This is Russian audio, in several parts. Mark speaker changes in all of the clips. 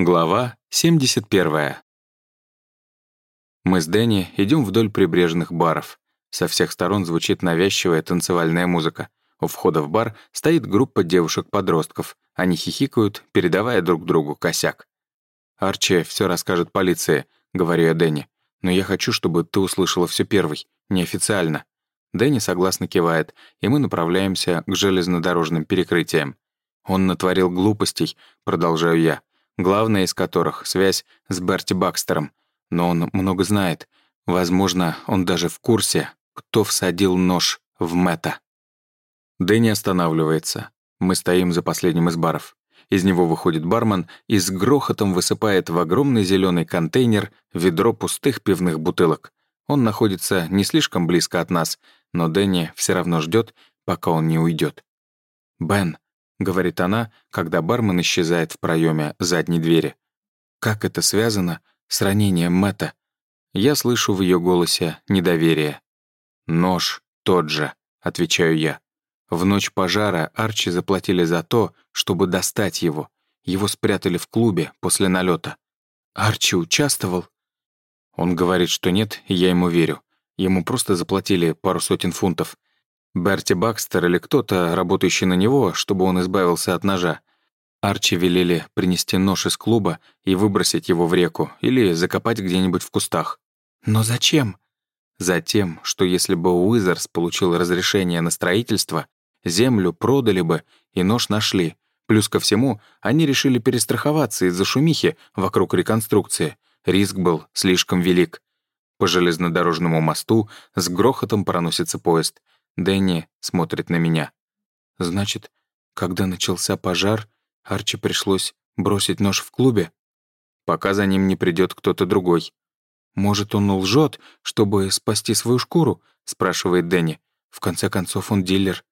Speaker 1: Глава 71. Мы с Дэнни идем вдоль прибрежных баров. Со всех сторон звучит навязчивая танцевальная музыка. У входа в бар стоит группа девушек-подростков. Они хихикают, передавая друг другу косяк. «Арчи все расскажет полиции», — говорю я Дэнни. «Но я хочу, чтобы ты услышала все первый, неофициально». Дэнни согласно кивает, и мы направляемся к железнодорожным перекрытиям. «Он натворил глупостей», — продолжаю я главная из которых — связь с Берти Бакстером. Но он много знает. Возможно, он даже в курсе, кто всадил нож в Мэтта. Дэнни останавливается. Мы стоим за последним из баров. Из него выходит бармен и с грохотом высыпает в огромный зеленый контейнер ведро пустых пивных бутылок. Он находится не слишком близко от нас, но Дэнни все равно ждет, пока он не уйдет. «Бен», — говорит она, когда бармен исчезает в проеме задней двери. «Как это связано с ранением Мэтта?» Я слышу в ее голосе недоверие. «Нож тот же», — отвечаю я. В ночь пожара Арчи заплатили за то, чтобы достать его. Его спрятали в клубе после налета. Арчи участвовал? Он говорит, что нет, и я ему верю. Ему просто заплатили пару сотен фунтов. Берти Бакстер или кто-то, работающий на него, чтобы он избавился от ножа. Арчи велели принести нож из клуба и выбросить его в реку или закопать где-нибудь в кустах. Но зачем? Затем, что если бы Уизерс получил разрешение на строительство, землю продали бы и нож нашли. Плюс ко всему, они решили перестраховаться из-за шумихи вокруг реконструкции. Риск был слишком велик. По железнодорожному мосту с грохотом проносится поезд — Дэнни смотрит на меня. Значит, когда начался пожар, Арчи пришлось бросить нож в клубе? Пока за ним не придет кто-то другой. «Может, он лжет, чтобы спасти свою шкуру?» — спрашивает Дэнни. «В конце концов, он дилер.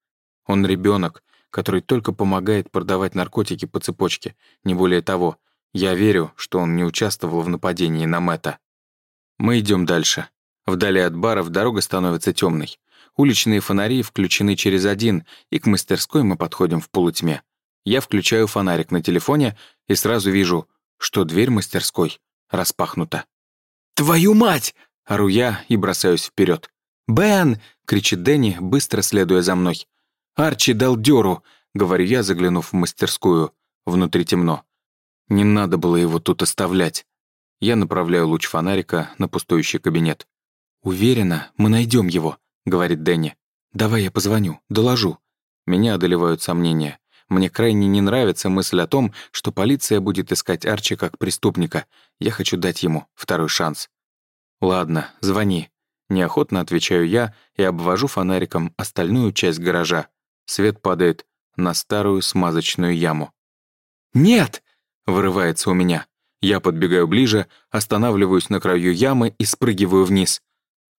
Speaker 1: Он ребенок, который только помогает продавать наркотики по цепочке, не более того. Я верю, что он не участвовал в нападении на Мэтта. Мы идем дальше. Вдали от баров дорога становится темной. Уличные фонари включены через один, и к мастерской мы подходим в полутьме. Я включаю фонарик на телефоне и сразу вижу, что дверь мастерской распахнута. «Твою мать!» — ору я и бросаюсь вперед. «Бен!» — кричит Дэнни, быстро следуя за мной. «Арчи дал дёру!» — говорю я, заглянув в мастерскую. Внутри темно. Не надо было его тут оставлять. Я направляю луч фонарика на пустующий кабинет. «Уверена, мы найдем его», говорит Дэнни. «Давай я позвоню, доложу». Меня одолевают сомнения. Мне крайне не нравится мысль о том, что полиция будет искать Арчи как преступника. Я хочу дать ему второй шанс. «Ладно, звони». Неохотно отвечаю я и обвожу фонариком остальную часть гаража. Свет падает на старую смазочную яму. «Нет!» — вырывается у меня. Я подбегаю ближе, останавливаюсь на краю ямы и спрыгиваю вниз.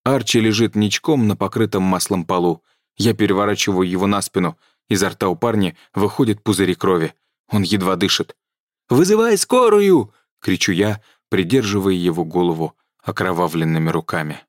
Speaker 1: Арчи лежит ничком на покрытом маслом полу. Я переворачиваю его на спину. Изо рта у парня выходит пузыри крови. Он едва дышит. «Вызывай скорую!» — кричу я, придерживая его голову окровавленными руками.